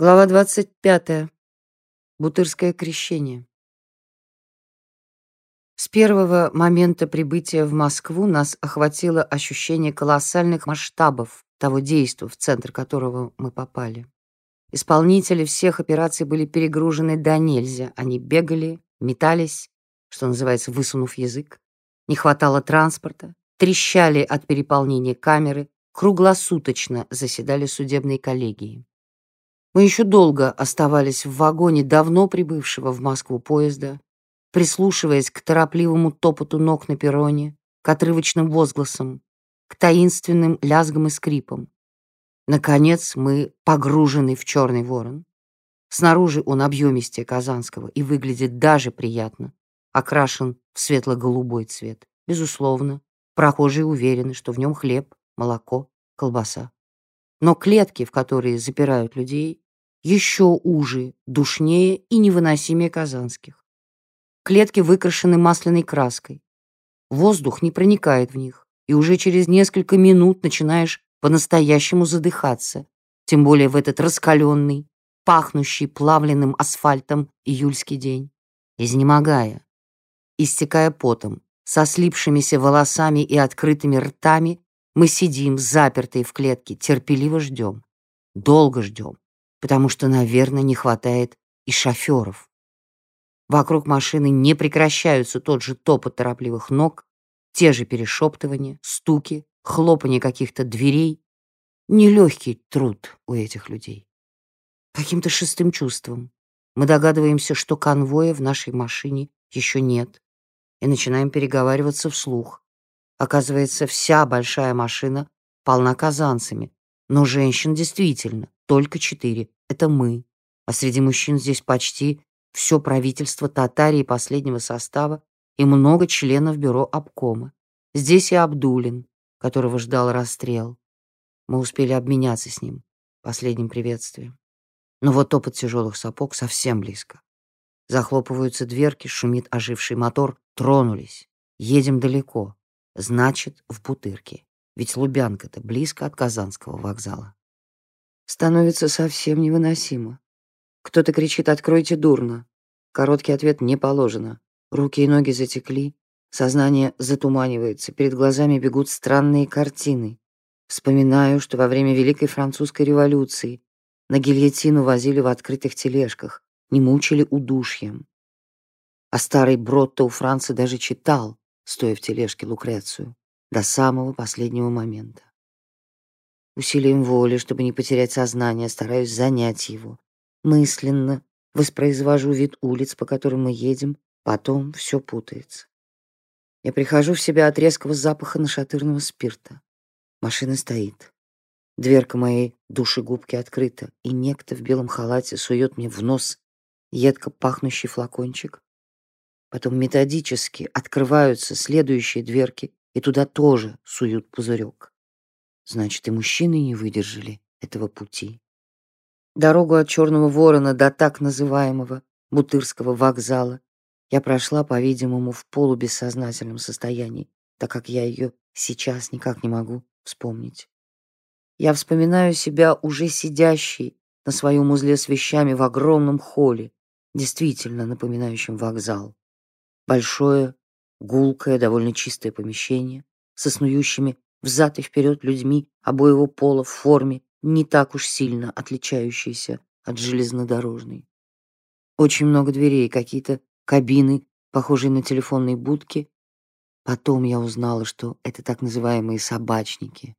Глава 25. Бутырское крещение. С первого момента прибытия в Москву нас охватило ощущение колоссальных масштабов того действа, в центр которого мы попали. Исполнители всех операций были перегружены до нельзя. Они бегали, метались, что называется, высунув язык. Не хватало транспорта, трещали от переполнения камеры, круглосуточно заседали судебные коллегии. Мы еще долго оставались в вагоне давно прибывшего в Москву поезда, прислушиваясь к торопливому топоту ног на перроне, к отрывочным возгласам, к таинственным лязгам и скрипам. Наконец мы погружены в черный ворон. Снаружи он объемистее Казанского и выглядит даже приятно, окрашен в светло-голубой цвет. Безусловно, прохожие уверены, что в нем хлеб, молоко, колбаса. Но клетки, в которые запирают людей, еще уже, душнее и невыносимее казанских. Клетки выкрашены масляной краской. Воздух не проникает в них, и уже через несколько минут начинаешь по-настоящему задыхаться, тем более в этот раскаленный, пахнущий плавленным асфальтом июльский день. Изнемогая, истекая потом, со слипшимися волосами и открытыми ртами, мы сидим, запертые в клетке, терпеливо ждем. Долго ждем, потому что, наверное, не хватает и шоферов. Вокруг машины не прекращаются тот же топот торопливых ног, те же перешептывания, стуки, хлопанье каких-то дверей. Нелегкий труд у этих людей. Каким-то шестым чувством мы догадываемся, что конвоя в нашей машине еще нет, и начинаем переговариваться вслух. Оказывается, вся большая машина полна казанцами, но женщин действительно только четыре. Это мы. А среди мужчин здесь почти все правительство Татарии последнего состава и много членов бюро обкома. Здесь и Абдулин, которого ждал расстрел. Мы успели обменяться с ним последним приветствием. Но вот топот тяжелых сапог совсем близко. Захлопываются дверки, шумит оживший мотор. Тронулись. Едем далеко. Значит, в Бутырке. Ведь Лубянка-то близко от Казанского вокзала. Становится совсем невыносимо. Кто-то кричит «Откройте дурно!». Короткий ответ не положено. Руки и ноги затекли, сознание затуманивается, перед глазами бегут странные картины. Вспоминаю, что во время Великой Французской революции на гильотину возили в открытых тележках, не мучили удушьем. А старый Бротто у Франца даже читал, стоя в тележке Лукрецию, до самого последнего момента. Усилием воли, чтобы не потерять сознание, стараюсь занять его. Мысленно воспроизвожу вид улиц, по которым мы едем, потом все путается. Я прихожу в себя от резкого запаха нашатырного спирта. Машина стоит. Дверка моей душегубки открыта, и некто в белом халате сует мне в нос едко пахнущий флакончик, Потом методически открываются следующие дверки, и туда тоже суют пузырек. Значит, и мужчины не выдержали этого пути. Дорогу от Черного Ворона до так называемого Бутырского вокзала я прошла, по-видимому, в полубессознательном состоянии, так как я ее сейчас никак не могу вспомнить. Я вспоминаю себя уже сидящей на своем узле с вещами в огромном холле, действительно напоминающем вокзал. Большое, гулкое, довольно чистое помещение со снующими взад и вперед людьми обоего пола в форме, не так уж сильно отличающейся от железнодорожной. Очень много дверей, какие-то кабины, похожие на телефонные будки. Потом я узнала, что это так называемые собачники.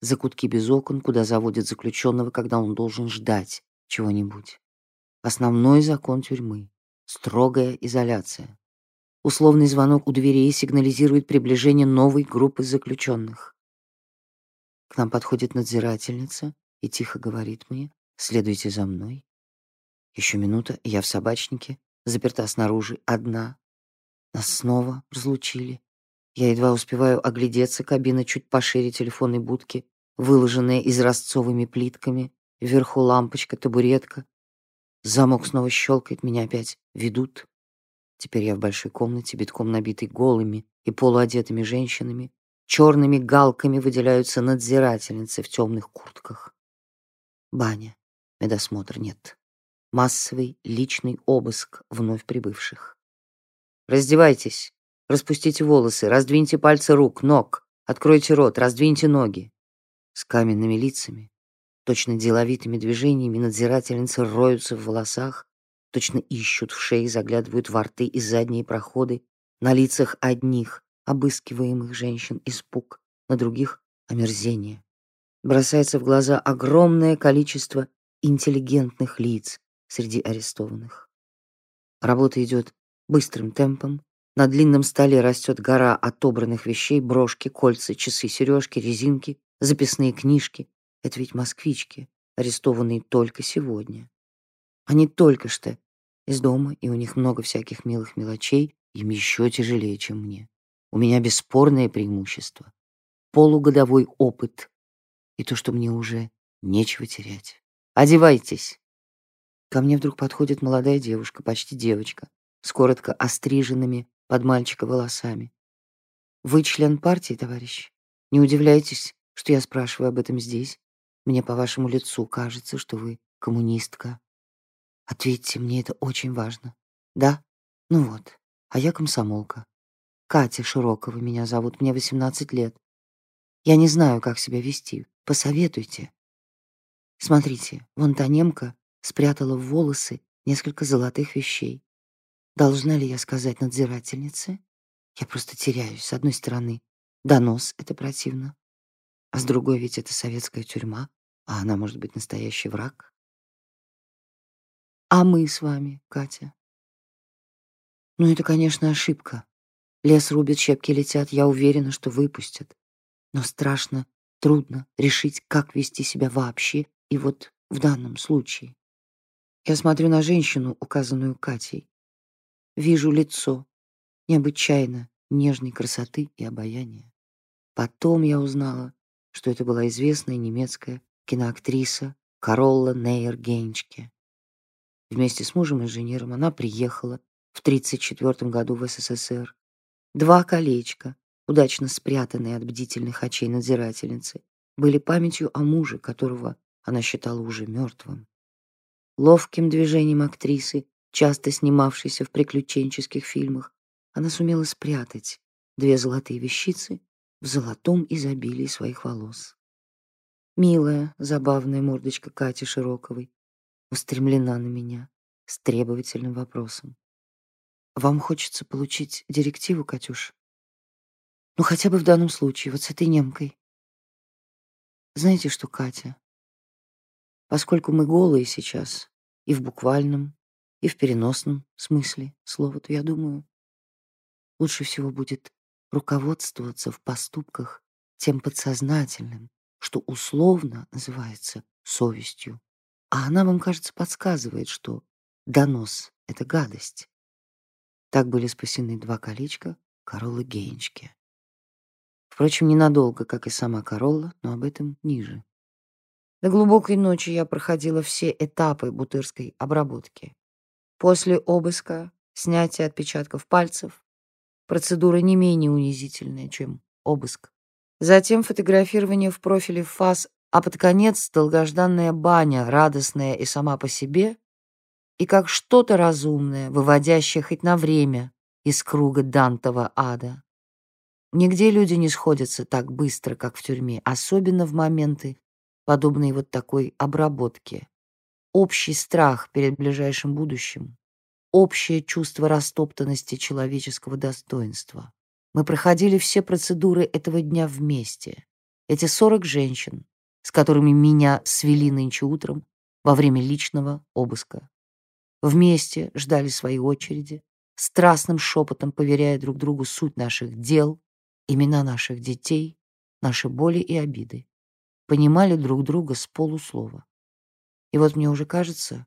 Закутки без окон, куда заводят заключенного, когда он должен ждать чего-нибудь. Основной закон тюрьмы — строгая изоляция. Условный звонок у дверей сигнализирует приближение новой группы заключенных. К нам подходит надзирательница и тихо говорит мне «Следуйте за мной». Еще минута, я в собачнике, заперта снаружи, одна. Нас снова разлучили. Я едва успеваю оглядеться, кабина чуть пошире телефонной будки, выложенная изразцовыми плитками, вверху лампочка, табуретка. Замок снова щелкает, меня опять ведут. Теперь я в большой комнате, битком набитой голыми и полуодетыми женщинами. Черными галками выделяются надзирательницы в темных куртках. Баня. Медосмотр нет. Массовый личный обыск вновь прибывших. Раздевайтесь, распустите волосы, раздвиньте пальцы рук, ног, откройте рот, раздвиньте ноги. С каменными лицами, точно деловитыми движениями надзирательницы роются в волосах, точно ищут в шее, заглядывают во рты и задние проходы, на лицах одних, обыскиваемых женщин, испуг, на других — омерзение. Бросается в глаза огромное количество интеллигентных лиц среди арестованных. Работа идет быстрым темпом. На длинном столе растет гора отобранных вещей, брошки, кольца, часы, сережки, резинки, записные книжки. Это ведь москвички, арестованные только сегодня. Они только что из дома, и у них много всяких милых мелочей, им еще тяжелее, чем мне. У меня бесспорное преимущество. Полугодовой опыт. И то, что мне уже нечего терять. Одевайтесь. Ко мне вдруг подходит молодая девушка, почти девочка, с коротко остриженными под мальчика волосами. Вы член партии, товарищ? Не удивляйтесь, что я спрашиваю об этом здесь. Мне по вашему лицу кажется, что вы коммунистка. Ответьте, мне это очень важно. Да? Ну вот. А я комсомолка. Катя Широкова меня зовут, мне 18 лет. Я не знаю, как себя вести. Посоветуйте. Смотрите, вон та немка спрятала в волосы несколько золотых вещей. Должна ли я сказать надзирательнице? Я просто теряюсь. С одной стороны, донос — это противно. А с другой ведь это советская тюрьма, а она может быть настоящий враг. А мы с вами, Катя? Ну, это, конечно, ошибка. Лес рубит, щепки летят, я уверена, что выпустят. Но страшно, трудно решить, как вести себя вообще, и вот в данном случае. Я смотрю на женщину, указанную Катей. Вижу лицо, необычайно нежной красоты и обаяния. Потом я узнала, что это была известная немецкая киноактриса Каролла Нейер-Гейнчке. Вместе с мужем-инженером она приехала в 1934 году в СССР. Два колечка, удачно спрятанные от бдительных очей надзирательницы, были памятью о муже, которого она считала уже мертвым. Ловким движением актрисы, часто снимавшейся в приключенческих фильмах, она сумела спрятать две золотые вещицы в золотом изобилии своих волос. Милая, забавная мордочка Кати Широковой устремлена на меня с требовательным вопросом. «Вам хочется получить директиву, Катюш? Ну, хотя бы в данном случае, вот с этой немкой. Знаете что, Катя, поскольку мы голые сейчас, и в буквальном, и в переносном смысле слова, то я думаю, лучше всего будет руководствоваться в поступках тем подсознательным, что условно называется совестью. А она вам, кажется, подсказывает, что донос — это гадость. Так были спасены два колечка Короллы Гейнчке. Впрочем, ненадолго, как и сама Королла, но об этом ниже. До глубокой ночи я проходила все этапы бутырской обработки. После обыска, снятия отпечатков пальцев, процедура не менее унизительная, чем обыск. Затем фотографирование в профиле ФАС а под конец долгожданная баня, радостная и сама по себе, и как что-то разумное, выводящее хоть на время из круга Дантова ада. Нигде люди не сходятся так быстро, как в тюрьме, особенно в моменты, подобные вот такой обработке. Общий страх перед ближайшим будущим, общее чувство растоптанности человеческого достоинства. Мы проходили все процедуры этого дня вместе. Эти сорок женщин, с которыми меня свели нынче утром во время личного обыска. Вместе ждали своей очереди, страстным шепотом поверяя друг другу суть наших дел, имена наших детей, наши боли и обиды. Понимали друг друга с полуслова. И вот мне уже кажется,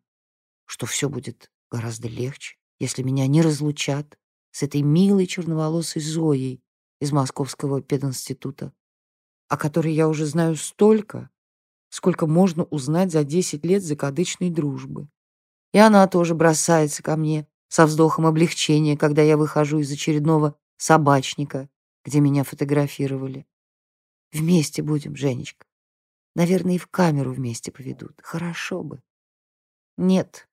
что все будет гораздо легче, если меня не разлучат с этой милой черноволосой Зоей из Московского пединститута, о которой я уже знаю столько, сколько можно узнать за 10 лет закадычной дружбы. И она тоже бросается ко мне со вздохом облегчения, когда я выхожу из очередного собачника, где меня фотографировали. Вместе будем, Женечка. Наверное, и в камеру вместе поведут. Хорошо бы. Нет.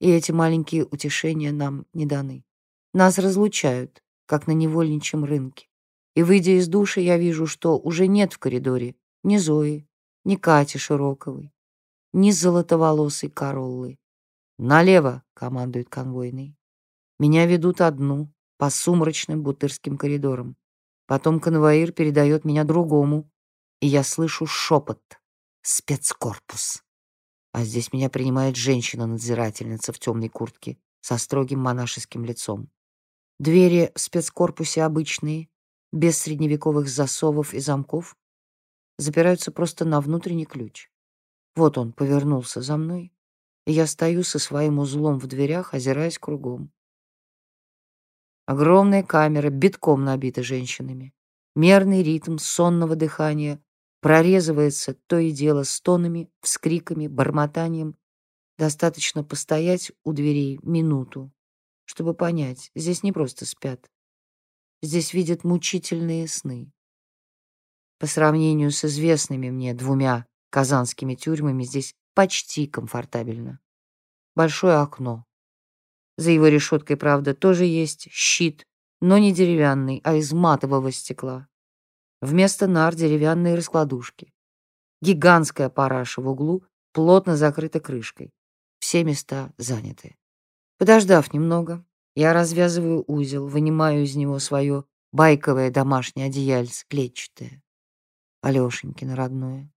И эти маленькие утешения нам не даны. Нас разлучают, как на невольничьем рынке. И, выйдя из души, я вижу, что уже нет в коридоре ни Зои, ни Кати Широковой, ни золотоволосой Короллы. «Налево!» — командует конвойный. Меня ведут одну, по сумрачным бутырским коридорам. Потом конвоир передает меня другому, и я слышу шепот «Спецкорпус». А здесь меня принимает женщина-надзирательница в темной куртке со строгим монашеским лицом. Двери в спецкорпусе обычные, без средневековых засовов и замков, запираются просто на внутренний ключ. Вот он повернулся за мной, и я стою со своим узлом в дверях, озираясь кругом. Огромная камера битком набита женщинами. Мерный ритм сонного дыхания прорезывается то и дело стонами, вскриками, бормотанием. Достаточно постоять у дверей минуту, чтобы понять, здесь не просто спят. Здесь видят мучительные сны. По сравнению с известными мне двумя казанскими тюрьмами здесь почти комфортабельно. Большое окно, за его решеткой, правда, тоже есть щит, но не деревянный, а из матового стекла. Вместо нар деревянные раскладушки. Гигантская параша в углу плотно закрыта крышкой. Все места заняты. Подождав немного, я развязываю узел, вынимаю из него свое байковое домашнее одеяльце клетчатое, Алешенькино родное,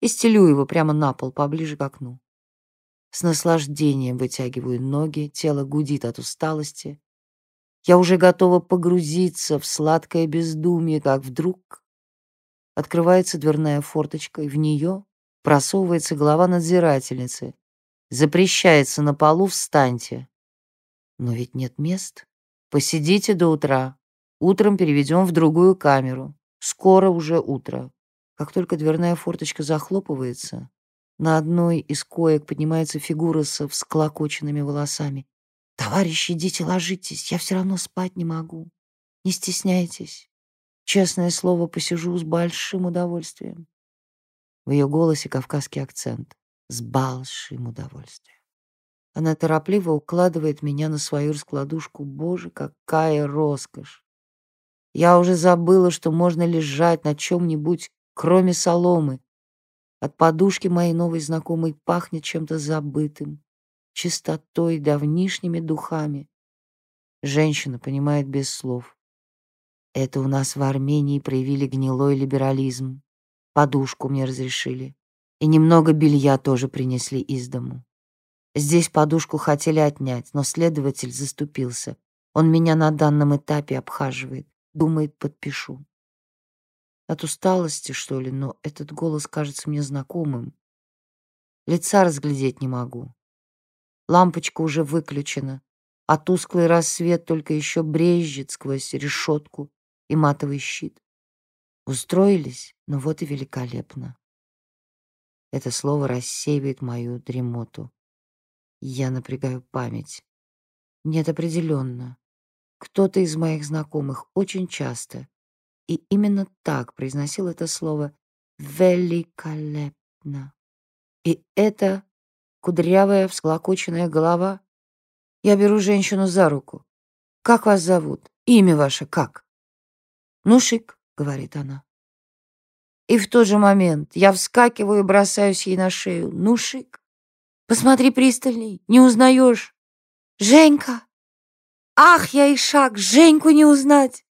и стелю его прямо на пол, поближе к окну. С наслаждением вытягиваю ноги, тело гудит от усталости. Я уже готова погрузиться в сладкое бездумье, как вдруг открывается дверная форточка, и в нее просовывается голова надзирательницы. Запрещается на полу, встаньте. Но ведь нет мест. Посидите до утра. Утром переведем в другую камеру. Скоро уже утро. Как только дверная форточка захлопывается, на одной из коек поднимается фигура со всклокоченными волосами. «Товарищи, идите, ложитесь, я все равно спать не могу. Не стесняйтесь. Честное слово, посижу с большим удовольствием». В ее голосе кавказский акцент. «С большим удовольствием». Она торопливо укладывает меня на свою раскладушку. Боже, какая роскошь! Я уже забыла, что можно лежать на чем-нибудь, кроме соломы, от подушки моей новой знакомой пахнет чем-то забытым, чистотой, давнишними духами. Женщина понимает без слов. Это у нас в Армении проявили гнилой либерализм. Подушку мне разрешили. И немного белья тоже принесли из дому. Здесь подушку хотели отнять, но следователь заступился. Он меня на данном этапе обхаживает. Думает, подпишу. От усталости, что ли, но этот голос кажется мне знакомым. Лица разглядеть не могу. Лампочка уже выключена, а тусклый рассвет только еще брезжит сквозь решетку и матовый щит. Устроились, ну вот и великолепно. Это слово рассеивает мою дремоту. Я напрягаю память. Нет, определенно. Кто-то из моих знакомых очень часто и именно так произносил это слово «великолепно». И это кудрявая всклокоченная голова. Я беру женщину за руку. «Как вас зовут? Имя ваше как?» «Нушик», — говорит она. И в тот же момент я вскакиваю и бросаюсь ей на шею. «Нушик, посмотри пристальней, не узнаешь?» «Женька! Ах, я и шаг, Женьку не узнать!»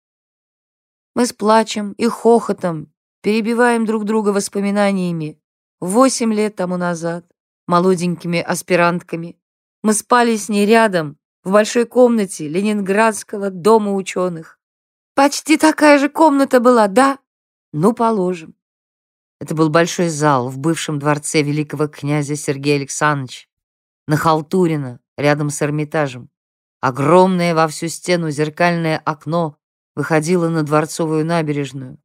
Мы с плачем и хохотом перебиваем друг друга воспоминаниями. Восемь лет тому назад, молоденькими аспирантками, мы спали с ней рядом в большой комнате Ленинградского дома ученых. Почти такая же комната была, да? Ну, положим. Это был большой зал в бывшем дворце великого князя Сергея Александровича на Халтурина, рядом с Эрмитажем. Огромное во всю стену зеркальное окно выходила на Дворцовую набережную.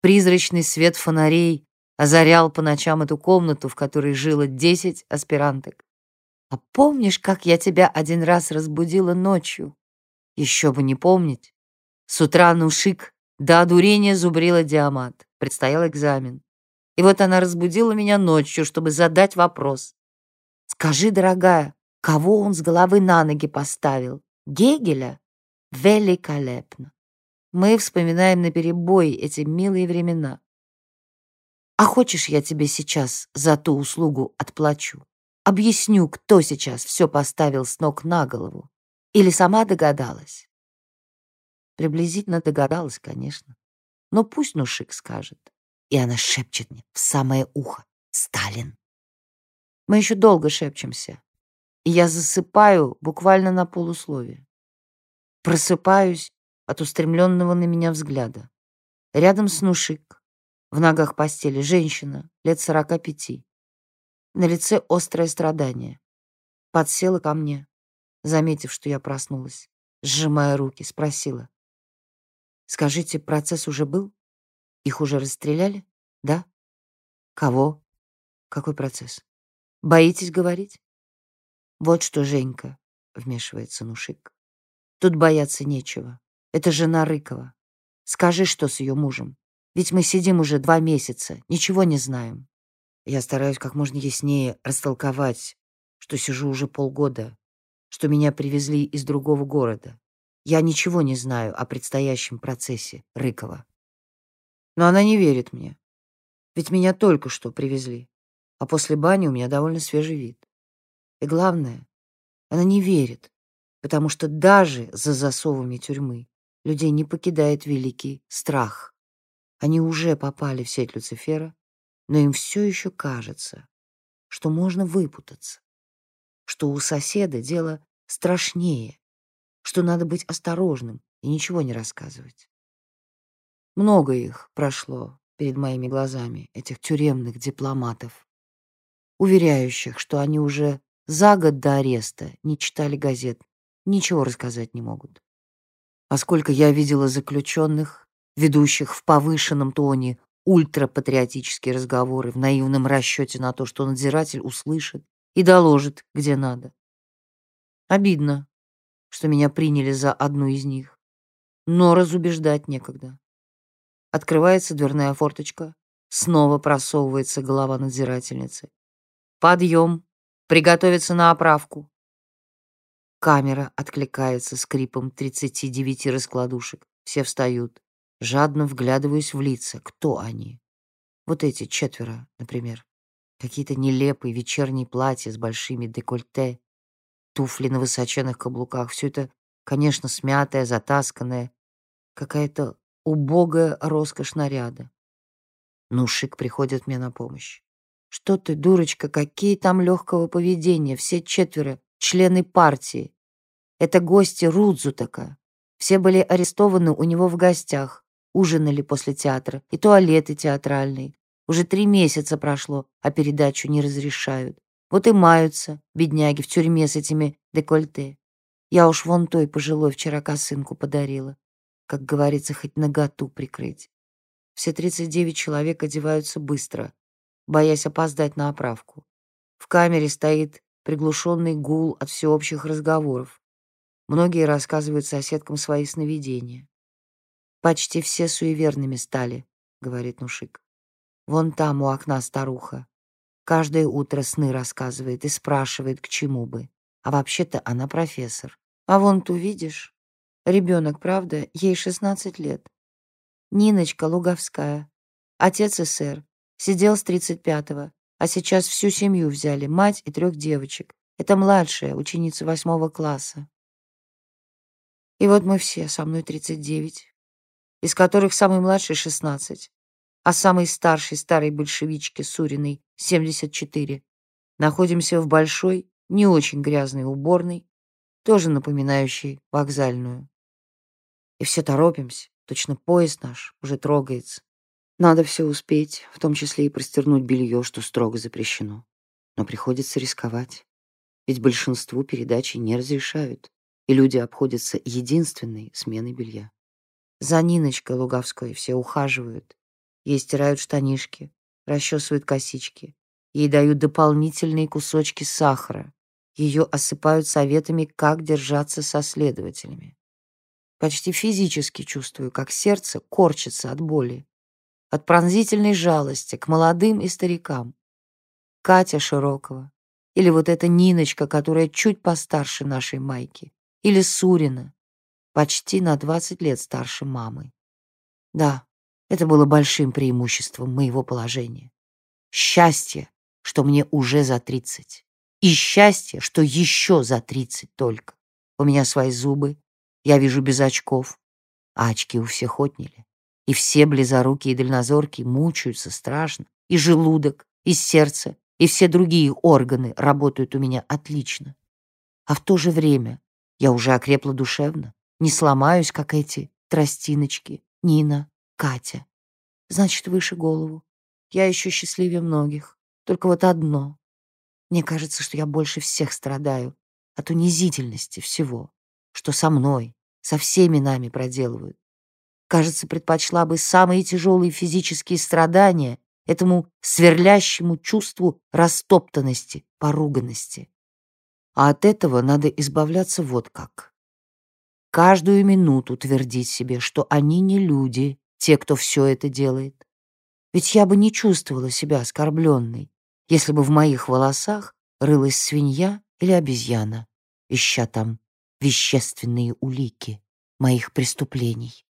Призрачный свет фонарей озарял по ночам эту комнату, в которой жило десять аспиранток. А помнишь, как я тебя один раз разбудила ночью? Еще бы не помнить. С утра Нушик до одурения зубрила диамат. Предстоял экзамен. И вот она разбудила меня ночью, чтобы задать вопрос. Скажи, дорогая, кого он с головы на ноги поставил? Гегеля? Великолепно. Мы вспоминаем наперебой эти милые времена. А хочешь, я тебе сейчас за ту услугу отплачу? Объясню, кто сейчас все поставил с ног на голову. Или сама догадалась? Приблизительно догадалась, конечно. Но пусть Нушик скажет. И она шепчет мне в самое ухо. Сталин. Мы еще долго шепчемся. И я засыпаю буквально на полусловие. Просыпаюсь от устремленного на меня взгляда. Рядом с Нушик. В ногах постели женщина, лет сорока пяти. На лице острое страдание. Подсела ко мне, заметив, что я проснулась. Сжимая руки, спросила. Скажите, процесс уже был? Их уже расстреляли? Да? Кого? Какой процесс? Боитесь говорить? Вот что, Женька, вмешивается Нушик. Тут бояться нечего. Это жена Рыкова. Скажи, что с ее мужем. Ведь мы сидим уже два месяца, ничего не знаем. Я стараюсь как можно яснее растолковать, что сижу уже полгода, что меня привезли из другого города, я ничего не знаю о предстоящем процессе Рыкова. Но она не верит мне. Ведь меня только что привезли, а после бани у меня довольно свежий вид. И главное, она не верит, потому что даже за засовами тюрьмы людей не покидает великий страх. Они уже попали в сеть Люцифера, но им все еще кажется, что можно выпутаться, что у соседа дело страшнее, что надо быть осторожным и ничего не рассказывать. Много их прошло перед моими глазами, этих тюремных дипломатов, уверяющих, что они уже за год до ареста не читали газет, ничего рассказать не могут. А сколько я видела заключенных, ведущих в повышенном тоне ультрапатриотические разговоры в наивном расчете на то, что надзиратель услышит и доложит, где надо. Обидно, что меня приняли за одну из них. Но разубеждать некогда. Открывается дверная форточка, снова просовывается голова надзирательницы. Подъем, приготовиться на оправку. Камера откликается скрипом 39 раскладушек. Все встают. Жадно вглядываюсь в лица. Кто они? Вот эти четверо, например. Какие-то нелепые вечерние платья с большими декольте, туфли на высоченных каблуках. Все это, конечно, смятое, затасканное. Какая-то убогая роскошь наряда. Нушик приходит мне на помощь. Что ты, дурочка, какие там легкого поведения, все четверо члены партии. Это гости Рудзутака. Все были арестованы у него в гостях, ужинали после театра, и туалеты театральные. Уже три месяца прошло, а передачу не разрешают. Вот и маются, бедняги, в тюрьме с этими декольте. Я уж вон той пожилой вчера косынку подарила. Как говорится, хоть наготу прикрыть. Все 39 человек одеваются быстро, боясь опоздать на оправку. В камере стоит приглушенный гул от всеобщих разговоров. Многие рассказывают соседкам свои сновидения. «Почти все суеверными стали», — говорит Нушик. «Вон там у окна старуха. Каждое утро сны рассказывает и спрашивает, к чему бы. А вообще-то она профессор. А вон ту видишь? Ребенок, правда? Ей 16 лет. Ниночка Луговская. Отец СССР. Сидел с 35-го. А сейчас всю семью взяли, мать и трех девочек. Это младшая, ученица восьмого класса. И вот мы все, со мной 39, из которых самый младший 16 а самой старшей старой большевичке Суриной 74. Находимся в большой, не очень грязной уборной, тоже напоминающей вокзальную. И все торопимся, точно поезд наш уже трогается. Надо все успеть, в том числе и простернуть белье, что строго запрещено. Но приходится рисковать, ведь большинству передачи не разрешают, и люди обходятся единственной сменой белья. За Ниночкой Луговской все ухаживают, Ей стирают штанишки, расчесывают косички. Ей дают дополнительные кусочки сахара. Ее осыпают советами, как держаться со следователями. Почти физически чувствую, как сердце корчится от боли, от пронзительной жалости к молодым и старикам. Катя Широкова, Или вот эта Ниночка, которая чуть постарше нашей Майки. Или Сурина, почти на 20 лет старше мамы. Да, это было большим преимуществом моего положения. Счастье, что мне уже за 30. И счастье, что еще за 30 только. У меня свои зубы, я вижу без очков, а очки у всех отняли. И все близорукие и дальнозоркие мучаются страшно. И желудок, и сердце, и все другие органы работают у меня отлично. А в то же время я уже окрепла душевно, не сломаюсь, как эти тростиночки, Нина, Катя. Значит, выше голову. Я еще счастливее многих. Только вот одно. Мне кажется, что я больше всех страдаю от унизительности всего, что со мной, со всеми нами проделывают. Кажется, предпочла бы самые тяжелые физические страдания этому сверлящему чувству растоптанности, поруганности. А от этого надо избавляться вот как. Каждую минуту твердить себе, что они не люди, те, кто все это делает. Ведь я бы не чувствовала себя оскорбленной, если бы в моих волосах рылась свинья или обезьяна, ища там вещественные улики моих преступлений.